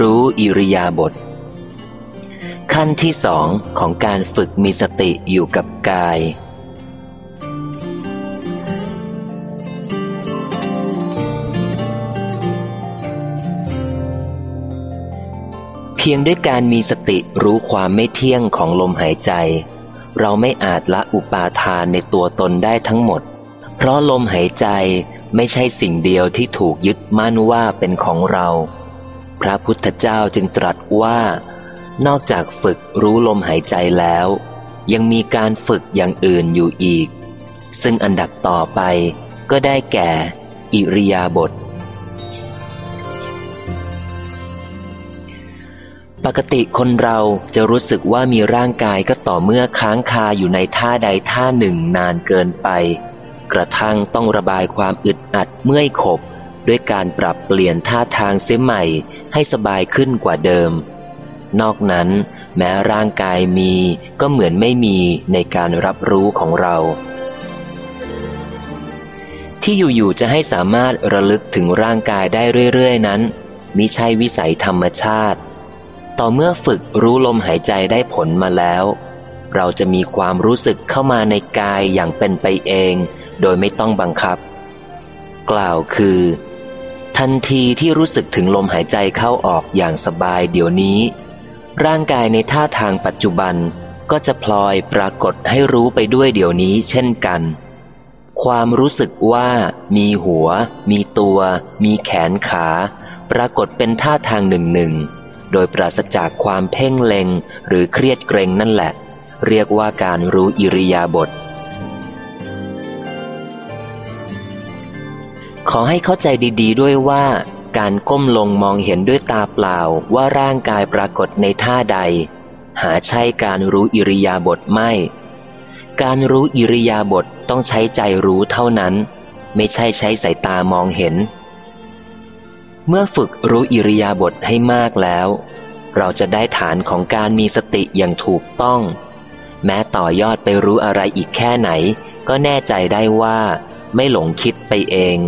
รู้อิริยาบถขั้นที่สองของการฝึกมีสติอยู่กับกาย เพียงด้วยการมีสติรู้ความไม่เที่ยงของลมหายใจ เราไม่อาจละอุปาทานในตัวตนได้ทั้งหมด เพราะลมหายใจไม่ใช่สิ่งเดียวที่ถูกยึดมั่นว่าเป็นของเรา พระพุทธเจ้าจึงตรัสว่า นอกจากฝึกรู้ลมหายใจแล้ว ยังมีการฝึกอย่างอื่นอยู่อีก ซึ่งอันดับต่อไปก็ได้แก่ อิริยาบถปกติคนเราจะรู้สึกว่ามีร่างกายก็ต่อเมื่อค้างคาอยู่ในท่าใดท่าหนึ่งนานเกินไป กระทั่งต้องระบายความอึดอัดเมื่อยขบ ด้วยการปรับเปลี่ยนท่าทางเสียใหม่ให้สบายขึ้นกว่าเดิม นอกนั้น แม้ร่างกายมีก็เหมือนไม่มีในการรับรู้ของเรา ที่อยู่ๆจะให้สามารถระลึกถึงร่างกายได้เรื่อยๆนั้นมิใช่วิสัยธรรมชาติ ต่อเมื่อฝึกรู้ลมหายใจได้ผลมาแล้ว เราจะมีความรู้สึกเข้ามาในกายอย่างเป็นไปเอง โดยไม่ต้องบังคับ กล่าวคือ ทันทีที่รู้สึกถึงลมหายใจเข้าออกอย่างสบายเดี๋ยวนี้ ร่างกายในท่าทางปัจจุบันก็จะพลอยปรากฏให้รู้ไปด้วยเดี๋ยวนี้เช่นกัน ความรู้สึกว่ามีหัว มีตัว มีแขนขา ปรากฏเป็นท่าทางหนึ่งหนึ่งโดยปราศจากความเพ่งเล็งหรือเครียดเกรงนั่นแหละ เรียกว่าการรู้อิริยาบถ ขอให้เข้าใจดีๆ ด้วยว่า การก้มลงมองเห็นด้วยตาเปล่าว่าร่างกายปรากฏในท่าใด หาใช่การรู้อิริยาบถไม่ การรู้อิริยาบถต้องใช้ใจรู้เท่านั้น ไม่ใช่ใช้สายตามองเห็น เมื่อฝึกรู้อิริยาบถให้มากแล้ว เราจะได้ฐานของการมีสติอย่างถูกต้อง แม้ต่อยอดไปรู้อะไรอีกแค่ไหน ก็แน่ใจได้ว่าไม่หลงคิดไปเอง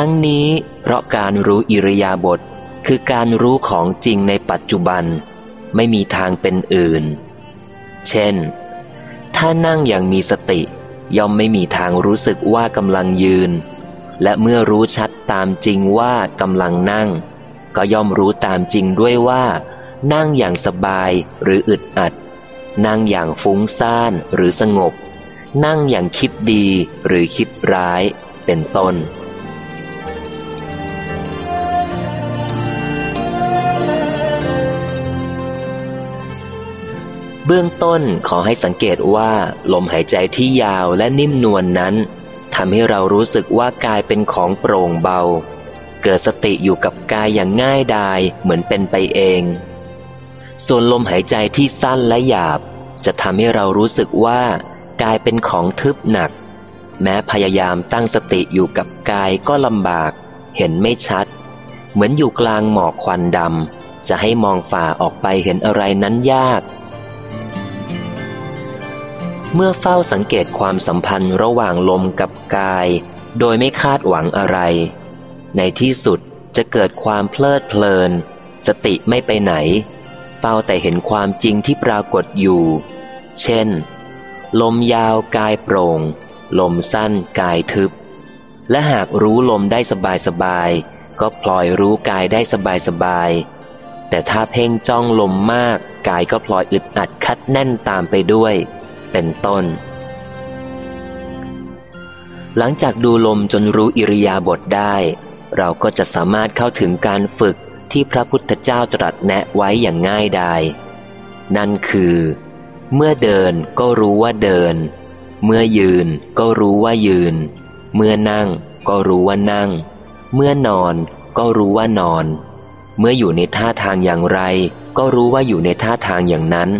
ทั้งนี้เพราะการรู้อิริยาบถคือการรู้ของจริงในปัจจุบัน ไม่มีทางเป็นอื่น เช่น ถ้านั่งอย่างมีสติ ย่อมไม่มีทางรู้สึกว่ากำลังยืน และเมื่อรู้ชัดตามจริงว่ากำลังนั่ง ก็ย่อมรู้ตามจริงด้วยว่า นั่งอย่างสบายหรืออึดอัด นั่งอย่างฟุ้งซ่านหรือสงบ นั่งอย่างคิดดีหรือคิดร้าย เป็นต้น เบื้องต้นขอให้สังเกตว่า ลมหายใจที่ยาวและนิ่มนวลนนั้นทำให้เรารู้สึกว่ากายเป็นของโปร่งเบา เกิดสติอยู่กับกายอย่างง่ายดายเหมือนเป็นไปเอง ส่วนลมหายใจที่สั้นและหยาบ จะทำให้เรารู้สึกว่ากายเป็นของทึบหนัก แม้พยายามตั้งสติอยู่กับกายก็ลำบาก เห็นไม่ชัด เหมือนอยู่กลางหมอกควันดำจะให้มองฝ่าออกไปเห็นอะไรนั้นยาก เมื่อเฝ้าสังเกตความสัมพันธ์ระหว่างลมกับกาย โดยไม่คาดหวังอะไร ในที่สุดจะเกิดความเพลิดเพลิน สติไม่ไปไหน เฝ้าแต่เห็นความจริงที่ปรากฏอยู่ เช่น ลมยาวกายโปร่ง ลมสั้นกายทึบ และหากรู้ลมได้สบายสบายก็พลอยรู้กายได้สบายสบาย แต่ถ้าเพ่งจ้องลมมาก กายก็พลอยอึดอัดคัดแน่นตามไปด้วย เป็นต้น หลังจากดูลมจนรู้อิริยาบถได้ เราก็จะสามารถเข้าถึงการฝึกที่พระพุทธเจ้าตรัสแนะไว้อย่างง่ายดาย นั่นคือ เมื่อเดินก็รู้ว่าเดิน เมื่อยืนก็รู้ว่ายืน เมื่อนั่งก็รู้ว่านั่ง เมื่อนอนก็รู้ว่านอน เมื่ออยู่ในท่าทางอย่างไร ก็รู้ว่าอยู่ในท่าทางอย่างนั้น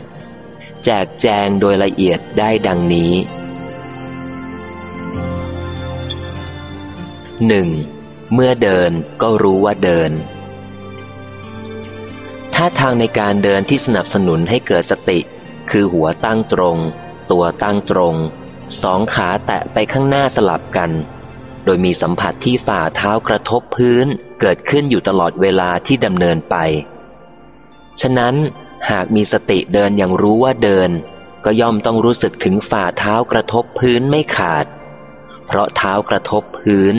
แจกแจงโดยละเอียดได้ดังนี้ 1. เมื่อเดินก็รู้ว่าเดินท่าทางในการเดินที่สนับสนุนให้เกิดสติ คือหัวตั้งตรง ตัวตั้งตรง สองขาแตะไปข้างหน้าสลับกัน โดยมีสัมผัสที่ฝ่าเท้ากระทบพื้นเกิดขึ้นอยู่ตลอดเวลาที่ดำเนินไป ฉะนั้น หากมีสติเดินอย่างรู้ว่าเดิน ก็ย่อมต้องรู้สึกถึงฝ่าเท้ากระทบพื้นไม่ขาด เพราะเท้ากระทบพื้น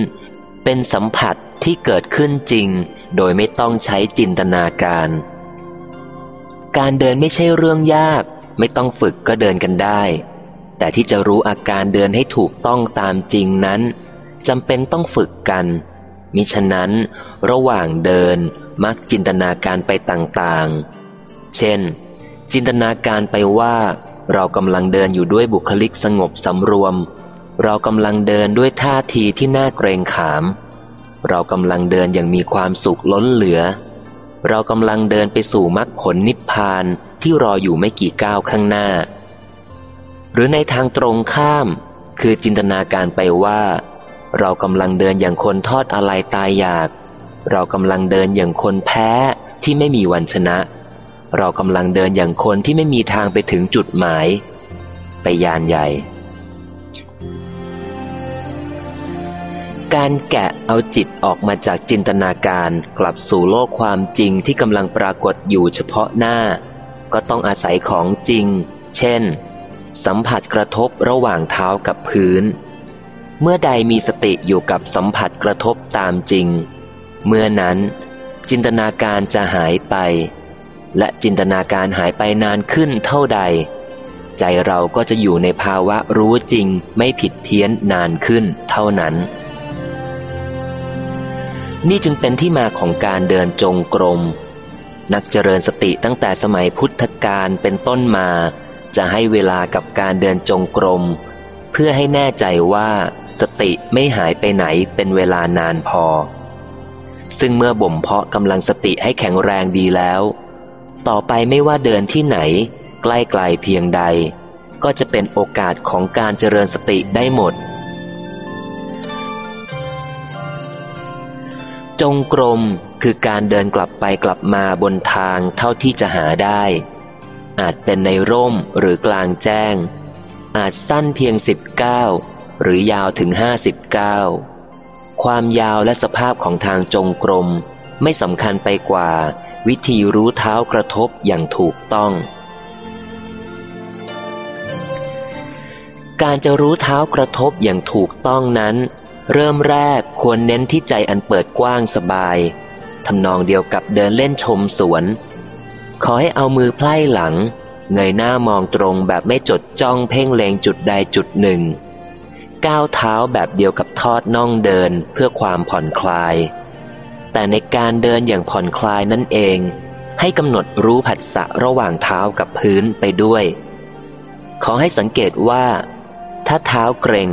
เป็นสัมผัสที่เกิดขึ้นจริง โดยไม่ต้องใช้จินตนาการ การเดินไม่ใช่เรื่องยาก ไม่ต้องฝึกก็เดินกันได้ แต่ที่จะรู้อาการเดินให้ถูกต้องตามจริงนั้นจำเป็นต้องฝึกกัน มิฉะนั้น ระหว่างเดินมักจินตนาการไปต่างๆ เช่น จินตนาการไปว่า เรากำลังเดินอยู่ด้วยบุคลิกสงบสำรวม เรากำลังเดินด้วยท่าทีที่น่าเกรงขาม เรากำลังเดินอย่างมีความสุขล้นเหลือ เรากำลังเดินไปสู่มรรคผลนิพพานที่รออยู่ไม่กี่ก้าวข้างหน้า หรือในทางตรงข้าม คือจินตนาการไปว่า เรากำลังเดินอย่างคนทอดอะไรตายอยาก เรากำลังเดินอย่างคนแพ้ที่ไม่มีวันชนะเเรากำลังเดินอย่างคนที่ไม่มีทางไปถึงจุดหมาย ไปยานใหญ่ การแกะเอาจิตออกมาจากจินตนาการกลับสู่โลกความจริงที่กำลังปรากฏอยู่เฉพาะหน้า ก็ต้องอาศัยของจริง เช่น สัมผัสกระทบระหว่างเท้ากับพื้น เมื่อใดมีสติอยู่กับสัมผัสกระทบตามจริง เมื่อนั้นจินตนาการจะหายไป และจินตนาการหายไปนานขึ้นเท่าใด ใจเราก็จะอยู่ในภาวะรู้จริงไม่ผิดเพี้ยนนานขึ้นเท่านั้น นี่จึงเป็นที่มาของการเดินจงกรม นักเจริญสติตั้งแต่สมัยพุทธกาลเป็นต้นมา จะให้เวลากับการเดินจงกรม เพื่อให้แน่ใจว่าสติไม่หายไปไหนเป็นเวลานานพอ ซึ่งเมื่อบ่มเพาะกำลังสติให้แข็งแรงดีแล้ว ต่อไปไม่ว่าเดินที่ไหน ใกล้ไกลเพียงใด ก็จะเป็นโอกาสของการเจริญสติได้หมด จงกรมคือการเดินกลับไปกลับมาบนทางเท่าที่จะหาได้ อาจเป็นในร่มหรือกลางแจ้ง อาจสั้นเพียงสิบเก้าหรือยาวถึงห้าสิบเก้าความยาวและสภาพของทางจงกรมไม่สำคัญไปกว่า วิธีรู้เท้ากระทบอย่างถูกต้อง การจะรู้เท้ากระทบอย่างถูกต้องนั้น เริ่มแรกควรเน้นที่ใจอันเปิดกว้างสบายทำนองเดียวกับเดินเล่นชมสวน ขอให้เอามือไพล่หลัง เงยหน้ามองตรงแบบไม่จดจ้องเพ่งเลงจุดใดจุดหนึ่ง ก้าวเท้าแบบเดียวกับทอดน่องเดินเพื่อความผ่อนคลาย แต่ในการเดินอย่างผ่อนคลายนั่นเอง ให้กำหนดรู้ผัสสะระหว่างเท้ากับพื้นไปด้วย ขอให้สังเกตว่า ถ้าเท้าเกรง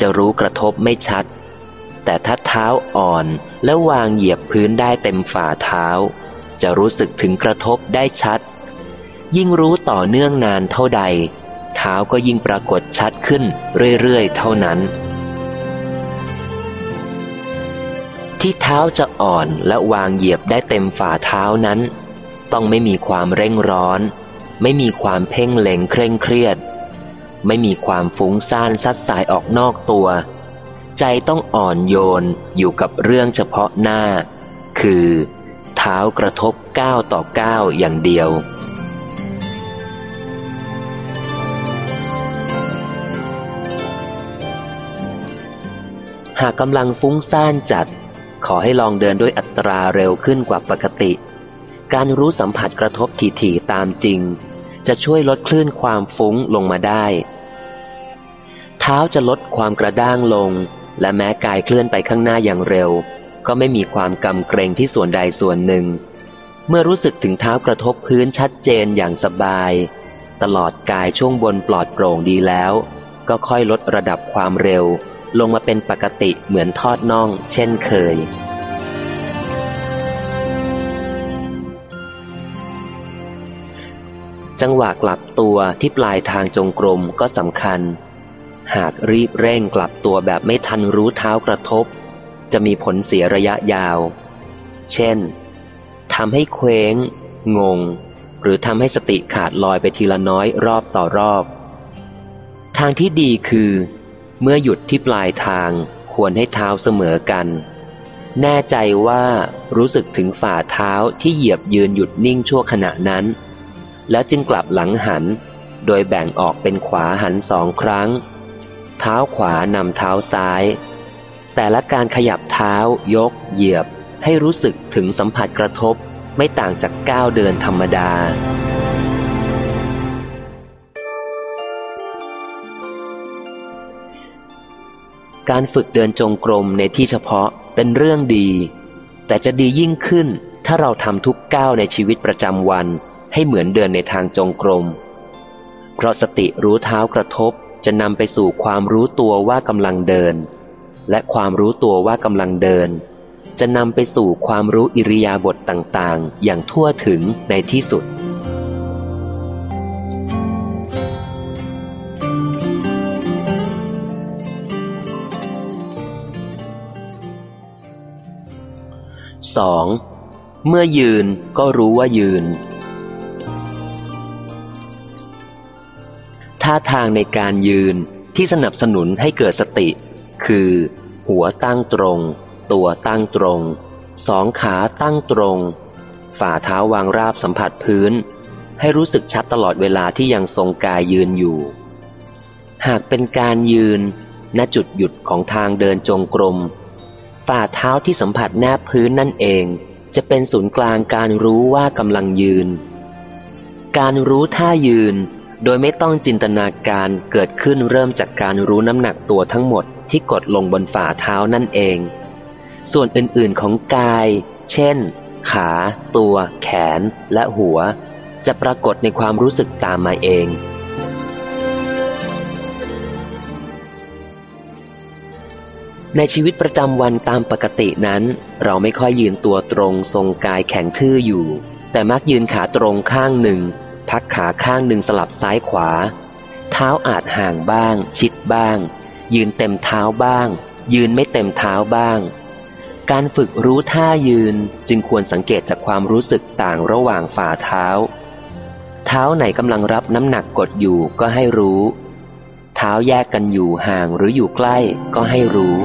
จะรู้กระทบไม่ชัด แต่ถ้าเท้าอ่อนและวางเหยียบพื้นได้เต็มฝ่าเท้า จะรู้สึกถึงกระทบได้ชัด ยิ่งรู้ต่อเนื่องนานเท่าใด เท้าก็ยิ่งปรากฏชัดขึ้นเรื่อยๆ เท่านั้น ที่เท้าจะอ่อนและวางเหยียบได้เต็มฝ่าเท้านั้น ต้องไม่มีความเร่งร้อน ไม่มีความเพ่งเล็งเคร่งเครียด ไม่มีความฟุ้งซ่านซัดสายออกนอกตัว ใจต้องอ่อนโยนอยู่กับเรื่องเฉพาะหน้า คือ เท้ากระทบก้าวต่อก้าวอย่างเดียวหากกำลังฟุ้งซ่านจัด ขอให้ลองเดินด้วยอัตราเร็วขึ้นกว่าปกติ การรู้สัมผัสกระทบถี่ๆตามจริง จะช่วยลดคลื่นความฟุ้งลงมาได้ เท้าจะลดความกระด้างลง และแม้กายเคลื่อนไปข้างหน้าอย่างเร็ว ก็ไม่มีความกำเกรงที่ส่วนใดส่วนหนึ่ง เมื่อรู้สึกถึงเท้ากระทบพื้นชัดเจนอย่างสบาย ตลอดกายช่วงบนปลอดโปร่งดีแล้ว ก็ค่อยลดระดับความเร็ว ลงมาเป็นปกติเหมือนทอดน่อง เช่นเคย จังหวะกลับตัวที่ปลายทางจงกรมก็สำคัญ หากรีบเร่งกลับตัวแบบไม่ทันรู้เท้ากระทบ จะมีผลเสียระยะยาว เช่นทำให้เคว้ง งง หรือทำให้สติขาดลอยไปทีละน้อยรอบต่อรอบ ทางที่ดีคือ เมื่อหยุดที่ปลายทางควรให้เท้าเสมอกัน แน่ใจว่ารู้สึกถึงฝ่าเท้าที่เหยียบยืนหยุดนิ่งชั่วขณะนั้น แล้วจึงกลับหลังหัน โดยแบ่งออกเป็นขวาหันสองครั้ง เท้าขวานำเท้าซ้าย แต่ละการขยับเท้ายก เหยียบให้รู้สึกถึงสัมผัสกระทบไม่ต่างจากก้าวเดินธรรมดา การฝึกเดินจงกรมในที่เฉพาะเป็นเรื่องดี แต่จะดียิ่งขึ้นถ้าเราทำทุกก้าวในชีวิตประจำวัน ให้เหมือนเดินในทางจงกรม เพราะสติรู้เท้ากระทบจะนำไปสู่ความรู้ตัวว่ากำลังเดิน และความรู้ตัวว่ากำลังเดิน จะนำไปสู่ความรู้อิริยาบถต่างๆ อย่างทั่วถึงในที่สุด 2. เมื่อยืนก็รู้ว่ายืน ท่าทางในการยืนที่สนับสนุนให้เกิดสติ คือ หัวตั้งตรง ตัวตั้งตรง สองขาตั้งตรง ฝ่าเท้าวางราบสัมผัสพื้น ให้รู้สึกชัดตลอดเวลาที่ยังทรงกายยืนอยู่ หากเป็นการยืน ณจุดหยุดของทางเดินจงกรม ฝ่าเท้าที่สัมผัสแนบพื้นนั่นเอง จะเป็นศูนย์กลางการรู้ว่ากำลังยืน การรู้ท่ายืน โดยไม่ต้องจินตนาการเกิดขึ้นเริ่มจากการรู้น้ำหนักตัวทั้งหมดที่กดลงบนฝ่าเท้านั่นเอง ส่วนอื่นๆของกาย เช่น ขา ตัว แขน และหัว จะปรากฏในความรู้สึกตามมาเอง ในชีวิตประจำวันตามปกตินั้น เราไม่ค่อยยืนตัวตรงทรงกายแข็งทื่ออยู่ แต่มักยืนขาตรงข้างหนึ่ง พักขาข้างหนึ่งสลับซ้ายขวา เท้าอาจห่างบ้าง ชิดบ้าง ยืนเต็มเท้าบ้าง ยืนไม่เต็มเท้าบ้าง การฝึกรู้ท่ายืนจึงควรสังเกตจากความรู้สึกต่างระหว่างฝ่าเท้า เท้าไหนกำลังรับน้ำหนักกดอยู่ก็ให้รู้ เท้าแยกกันอยู่ห่างหรืออยู่ใกล้ก็ให้รู้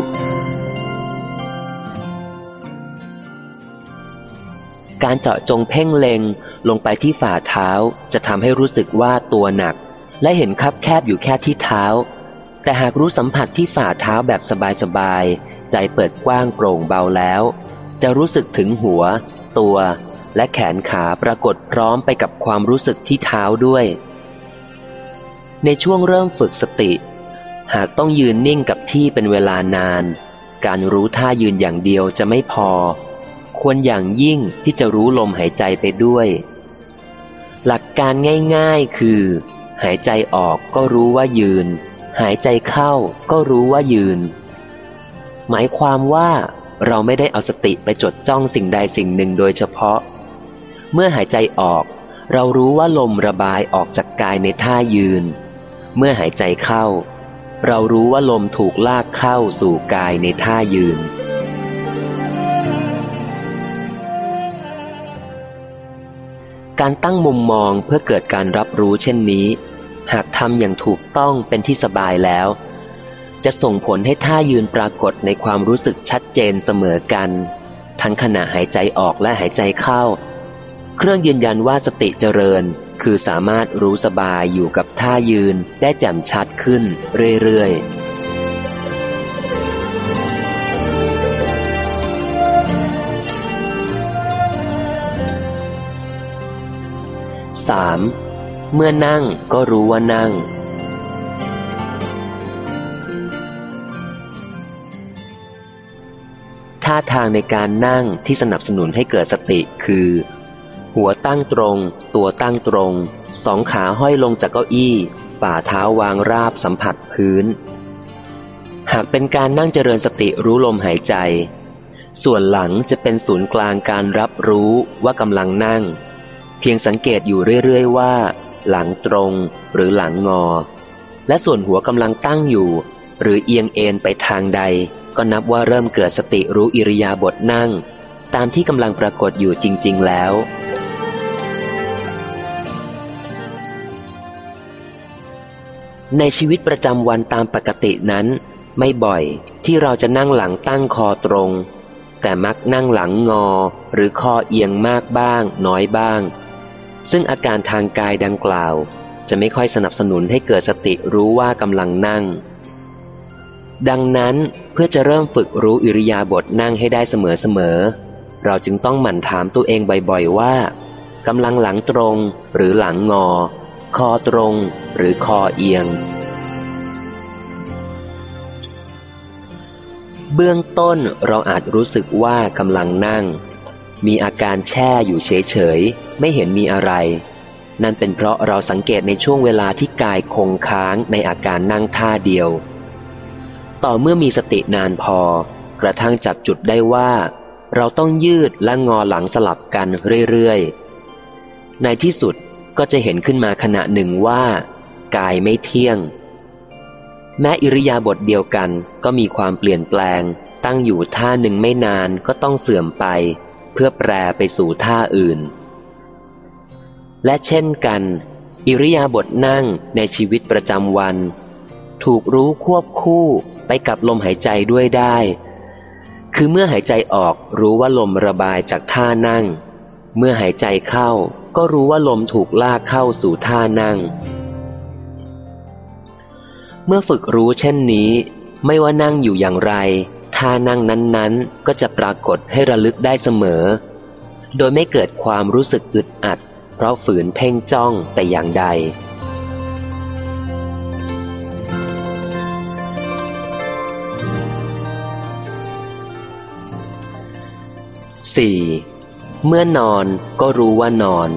การเจาะจงเพ่งเล็งลงไปที่ฝ่าเท้าจะทำให้รู้สึกว่าตัวหนัก และเห็นคับแคบอยู่แค่ที่เท้า แต่หากรู้สัมผัสที่ฝ่าเท้าแบบสบายๆใจเปิดกว้างโปร่งเบาแล้ว จะรู้สึกถึงหัว ตัว และแขนขาปรากฏพร้อมไปกับความรู้สึกที่เท้าด้วย ในช่วงเริ่มฝึกสติ หากต้องยืนนิ่งกับที่เป็นเวลานาน การรู้ท่ายืนอย่างเดียวจะไม่พอ ควรอย่างยิ่งที่จะรู้ลมหายใจไปด้วย หลักการง่ายๆคือ หายใจออกก็รู้ว่ายืน หายใจเข้าก็รู้ว่ายืน หมายความว่าเราไม่ได้เอาสติไปจดจ้องสิ่งใดสิ่งหนึ่งโดยเฉพาะ เมื่อหายใจออก เรารู้ว่าลมระบายออกจากกายในท่ายืน เมื่อหายใจเข้า เรารู้ว่าลมถูกลากเข้าสู่กายในท่ายืน การตั้งมุมมองเพื่อเกิดการรับรู้เช่นนี้ หากทำอย่างถูกต้องเป็นที่สบายแล้ว จะส่งผลให้ท่ายืนปรากฏในความรู้สึกชัดเจนเสมอกัน ทั้งขณะหายใจออกและหายใจเข้า เครื่องยืนยันว่าสติเจริญ คือสามารถรู้สบายอยู่กับท่ายืนได้แจ่มชัดขึ้นเรื่อยๆ 3. เมื่อนั่งก็รู้ว่านั่ง ท่าทางในการนั่งที่สนับสนุนให้เกิดสติคือ หัวตั้งตรง ตัวตั้งตรง สองขาห้อยลงจากเก้าอี้ ฝ่าเท้าวางราบสัมผัสพื้น หากเป็นการนั่งเจริญสติรู้ลมหายใจ ส่วนหลังจะเป็นศูนย์กลางการรับรู้ว่ากำลังนั่ง เพียงสังเกตอยู่เรื่อยๆว่า หลังตรงหรือหลังงอ และส่วนหัวกำลังตั้งอยู่ หรือเอียงเอ็นไปทางใด ก็นับว่าเริ่มเกิดสติรู้อิริยาบถนั่ง ตามที่กำลังปรากฏอยู่จริง ๆ แล้ว ในชีวิตประจำวันตามปกตินั้น ไม่บ่อยที่เราจะนั่งหลังตั้งคอตรง แต่มักนั่งหลังงอหรือคอเอียงมากบ้าง น้อยบ้าง ซึ่งอาการทางกายดังกล่าว จะไม่ค่อยสนับสนุนให้เกิดสติรู้ว่ากำลังนั่ง ดังนั้นเพื่อจะเริ่มฝึกรู้อิริยาบถนั่งให้ได้เสมอๆเราจึงต้องหมั่นถามตัวเองบ่อยๆว่ากำลังหลังตรงหรือหลังงอ คอตรงหรือคอเอียง เบื้องต้นเราอาจรู้สึกว่ากำลังนั่ง มีอาการแช่อยู่เฉยๆ ไม่เห็นมีอะไร นั่นเป็นเพราะเราสังเกตในช่วงเวลาที่กายคงค้างในอาการนั่งท่าเดียว ต่อเมื่อมีสตินานพอ กระทั่งจับจุดได้ว่า เราต้องยืดและงอหลังสลับกันเรื่อยๆ ในที่สุด ก็จะเห็นขึ้นมาขณะหนึ่งว่า กายไม่เที่ยง แม้อิริยาบถเดียวกันก็มีความเปลี่ยนแปลง ตั้งอยู่ท่าหนึ่งไม่นานก็ต้องเสื่อมไป เพื่อแปรไปสู่ท่าอื่น และเช่นกัน อิริยาบถนั่งในชีวิตประจำวัน ถูกรู้ควบคู่ไปกับลมหายใจด้วยได้ คือเมื่อหายใจออกรู้ว่าลมระบายจากท่านั่ง เมื่อหายใจเข้า ก็รู้ว่าลมถูกลากเข้าสู่ท่านั่ง เมื่อฝึกรู้เช่นนี้ ไม่ว่านั่งอยู่อย่างไร ท่านั่งนั้นๆ ก็จะปรากฏให้ระลึกได้เสมอ โดยไม่เกิดความรู้สึกอึดอัด เพราะฝืนเพ่งจ้องแต่อย่างใด 4. เมื่อนอนก็รู้ว่านอน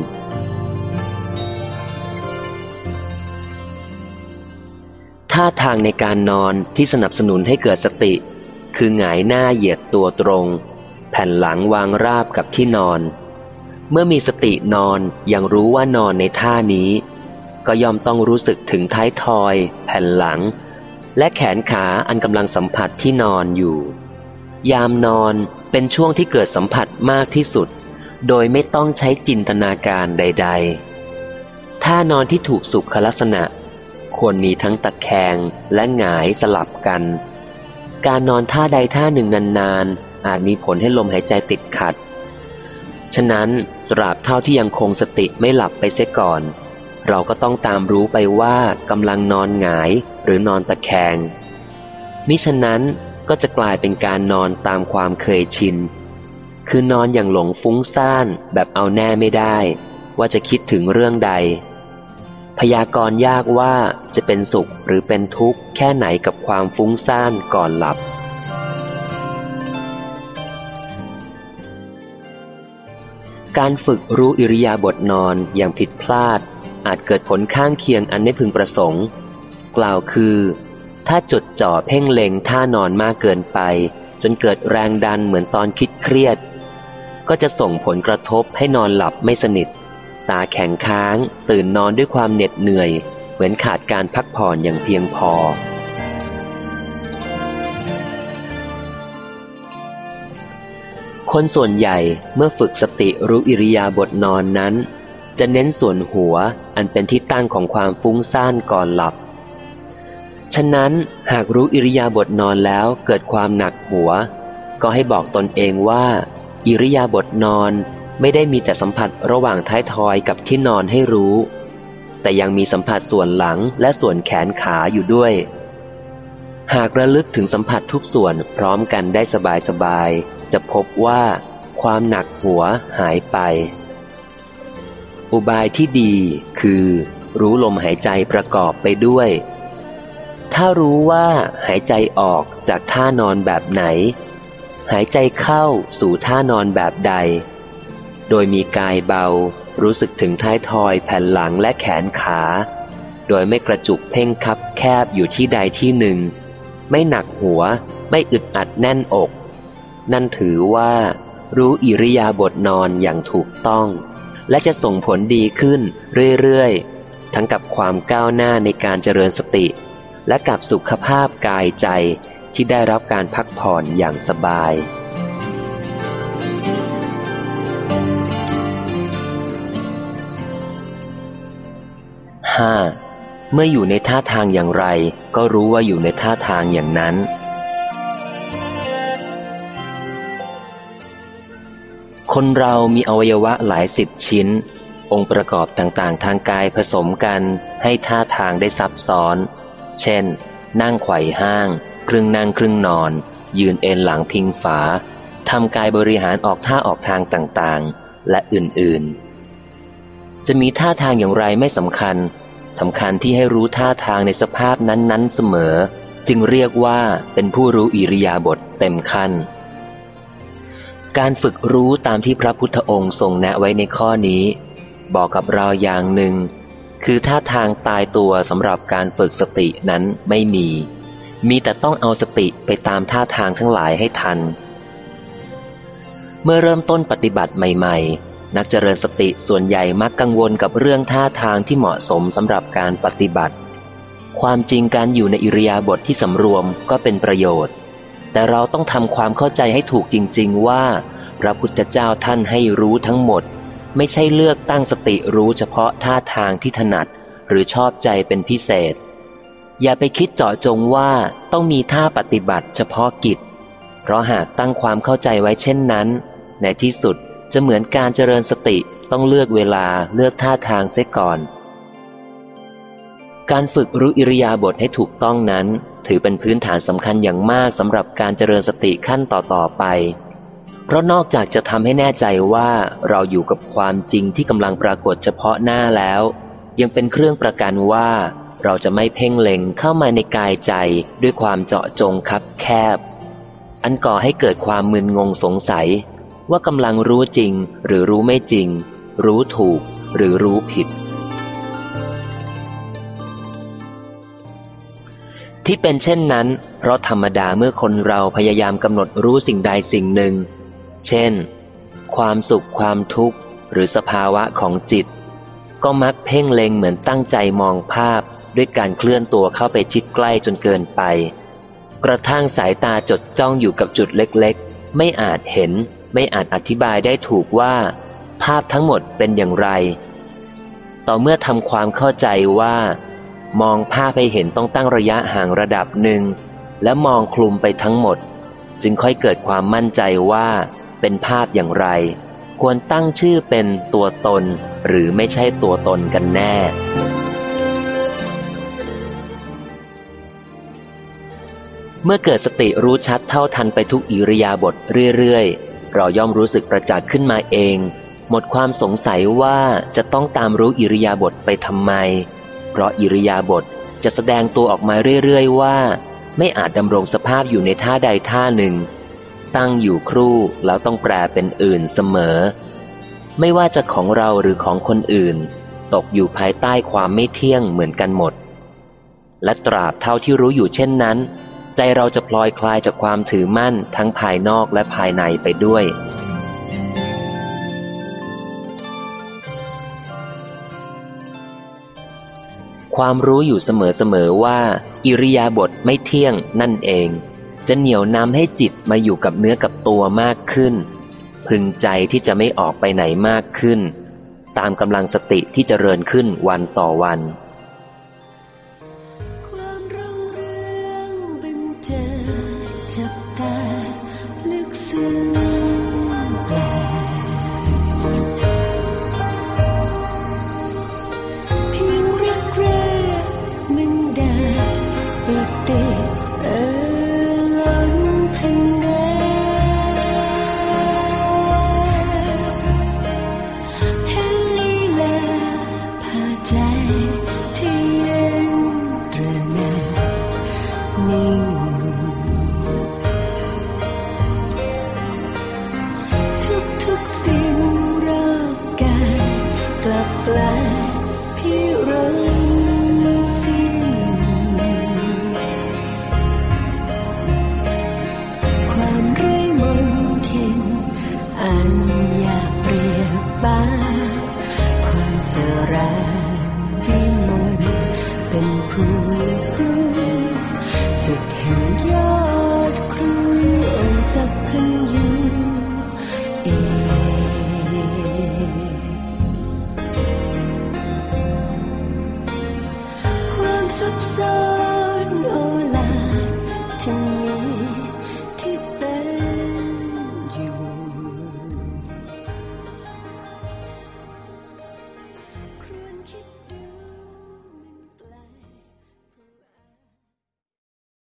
ท่าทางในการนอนที่สนับสนุนให้เกิดสติ คือหงายหน้าเหยียดตัวตรง แผ่นหลังวางราบกับที่นอน เมื่อมีสตินอนยังรู้ว่านอนในท่านี้ ก็ย่อมต้องรู้สึกถึงท้ายทอย แผ่นหลัง และแขนขาอันกำลังสัมผัสที่นอนอยู่ ยามนอนเป็นช่วงที่เกิดสัมผัสมากที่สุด โดยไม่ต้องใช้จินตนาการใด ๆ ท่านอนที่ถูกสุขลักษณะ ควรมีทั้งตะแคงและหงายสลับกัน การนอนท่าใดท่าหนึ่งนานๆ อาจมีผลให้ลมหายใจติดขัด ฉะนั้นตราบเท่าที่ยังคงสติไม่หลับไปเสียก่อน เราก็ต้องตามรู้ไปว่ากำลังนอนหงายหรือนอนตะแคงมิฉะนั้นก็จะกลายเป็นการนอนตามความเคยชิน คือนอนอย่างหลงฟุ้งซ่านแบบเอาแน่ไม่ได้ ว่าจะคิดถึงเรื่องใด พยากรณ์ยากว่าจะเป็นสุขหรือเป็นทุกข์แค่ไหนกับความฟุ้งซ่านก่อนหลับ การฝึกรู้อิริยาบถนอนอย่างผิดพลาด อาจเกิดผลข้างเคียงอันไม่พึงประสงค์ กล่าวคือ ถ้าจดจ่อเพ่งเล็งท่านอนมากเกินไปจนเกิดแรงดันเหมือนตอนคิดเครียด ก็จะส่งผลกระทบให้นอนหลับไม่สนิท ตาแข็งค้าง ตื่นนอนด้วยความเหน็ดเหนื่อย เหมือนขาดการพักผ่อนอย่างเพียงพอ คนส่วนใหญ่เมื่อฝึกสติรู้อิริยาบถนอนนั้น จะเน้นส่วนหัวอันเป็นที่ตั้งของความฟุ้งซ่านก่อนหลับ ฉะนั้นหากรู้อิริยาบถนอนแล้วเกิดความหนักหัว ก็ให้บอกตนเองว่า อิริยาบถนอนไม่ได้มีแต่สัมผัสระหว่างท้ายทอยกับที่นอนให้รู้ แต่ยังมีสัมผัสส่วนหลังและส่วนแขนขาอยู่ด้วย หากระลึกถึงสัมผัสทุกส่วนพร้อมกันได้สบายๆจะพบว่า ความหนักหัวหายไป อุบายที่ดีคือ รู้ลมหายใจประกอบไปด้วย ถ้ารู้ว่าหายใจออกจากท่านอนแบบไหน หายใจเข้าสู่ท่านอนแบบใด โดยมีกายเบารู้สึกถึงท้ายทอยแผ่นหลังและแขนขา โดยไม่กระจุกเพ่งคับแคบอยู่ที่ใดที่หนึ่ง ไม่หนักหัว ไม่อึดอัดแน่นอก นั่นถือว่า รู้อิริยาบถนอนอย่างถูกต้อง และจะส่งผลดีขึ้นเรื่อยๆ ทั้งกับความก้าวหน้าในการเจริญสติ และกับสุขภาพกายใจ ที่ได้รับการพักผ่อนอย่างสบาย 5. เมื่ออยู่ในท่าทางอย่างไร ก็รู้ว่าอยู่ในท่าทางอย่างนั้น คนเรามีอวัยวะหลายสิบชิ้น องค์ประกอบต่างๆ ทางกายผสมกัน ให้ท่าทางได้ซับซ้อน เช่น นั่งไขว่ห้าง ครึ่งนั่งครึ่งนอน ยืนเอนหลังพิงฝาทำกายบริหารออกท่าออกทางต่างๆ และอื่นๆ จะมีท่าทางอย่างไรไม่สำคัญสำคัญที่ให้รู้ท่าทางในสภาพนั้นๆเสมอ จึงเรียกว่าเป็นผู้รู้อิริยาบถเต็มขั้น การฝึกรู้ตามที่พระพุทธองค์ทรงแนะไว้ในข้อนี้ บอกกับเราอย่างหนึ่ง คือท่าทางตายตัวสำหรับการฝึกสตินั้นไม่มี มีแต่ต้องเอาสติไปตามท่าทางทั้งหลายให้ทัน เมื่อเริ่มต้นปฏิบัติใหม่ ๆ นักเจริญสติส่วนใหญ่มักกังวลกับเรื่องท่าทางที่เหมาะสมสำหรับการปฏิบัติ ความจริงการอยู่ในอิริยาบถทที่สำรวมก็เป็นประโยชน์ แต่เราต้องทำความเข้าใจให้ถูกจริง ๆ ว่า พระพุทธเจ้าท่านให้รู้ทั้งหมด ไม่ใช่เลือกตั้งสติรู้เฉพาะท่าทางที่ถนัด หรือชอบใจเป็นพิเศษ อย่าไปคิดเจาะจงว่าต้องมีท่าปฏิบัติเฉพาะกิจ เพราะหากตั้งความเข้าใจไว้เช่นนั้น ในที่สุดจะเหมือนการเจริญสติต้องเลือกเวลาเลือกท่าทางเสียก่อน การฝึกรู้อิริยาบถให้ถูกต้องนั้น ถือเป็นพื้นฐานสำคัญอย่างมากสำหรับการเจริญสติขั้นต่อๆไป เพราะนอกจากจะทำให้แน่ใจว่าเราอยู่กับความจริงที่กำลังปรากฏเฉพาะหน้าแล้ว ยังเป็นเครื่องประกันว่า เราจะไม่เพ่งเล็งเข้ามาในกายใจด้วยความเจาะจงคับแคบ อันก่อให้เกิดความมึนงงสงสัย ว่ากำลังรู้จริงหรือรู้ไม่จริง รู้ถูกหรือรู้ผิด ที่เป็นเช่นนั้น เพราะธรรมดาเมื่อคนเราพยายามกำหนดรู้สิ่งใดสิ่งหนึ่ง เช่น ความสุขความทุกข์ หรือสภาวะของจิต ก็มักเพ่งเล็งเหมือนตั้งใจมองภาพ ด้วยการเคลื่อนตัวเข้าไปชิดใกล้จนเกินไป กระทั่งสายตาจดจ้องอยู่กับจุดเล็กๆ ไม่อาจเห็น ไม่อาจอธิบายได้ถูกว่า ภาพทั้งหมดเป็นอย่างไร ต่อเมื่อทำความเข้าใจว่า มองภาพให้เห็นต้องตั้งระยะห่างระดับหนึ่ง และมองคลุมไปทั้งหมด จึงค่อยเกิดความมั่นใจว่าเป็นภาพอย่างไรควรตั้งชื่อเป็นตัวตนหรือไม่ใช่ตัวตนกันแน่ เมื่อเกิดสติรู้ชัดเท่าทันไปทุกอิริยาบถเรื่อยๆ เราย่อมรู้สึกประจักษ์ขึ้นมาเอง หมดความสงสัยว่าจะต้องตามรู้อิริยาบถไปทำไม เพราะอิริยาบถจะแสดงตัวออกมาเรื่อยๆ ว่า ไม่อาจดำรงสภาพอยู่ในท่าใดท่าหนึ่ง ตั้งอยู่ครู่แล้วต้องแปลเป็นอื่นเสมอ ไม่ว่าจะของเราหรือของคนอื่น ตกอยู่ภายใต้ความไม่เที่ยงเหมือนกันหมด และตราบเท่าที่รู้อยู่เช่นนั้น ใจเราจะพลอยคลายจากความถือมั่นทั้งภายนอกและภายในไปด้วย ความรู้อยู่เสมอๆว่า อิริยาบถไม่เที่ยงนั่นเอง จะเหนี่ยวนำให้จิตมาอยู่กับเนื้อกับตัวมากขึ้น พึงใจที่จะไม่ออกไปไหนมากขึ้น ตามกำลังสติที่จเจริญขึ้นวันต่อวัน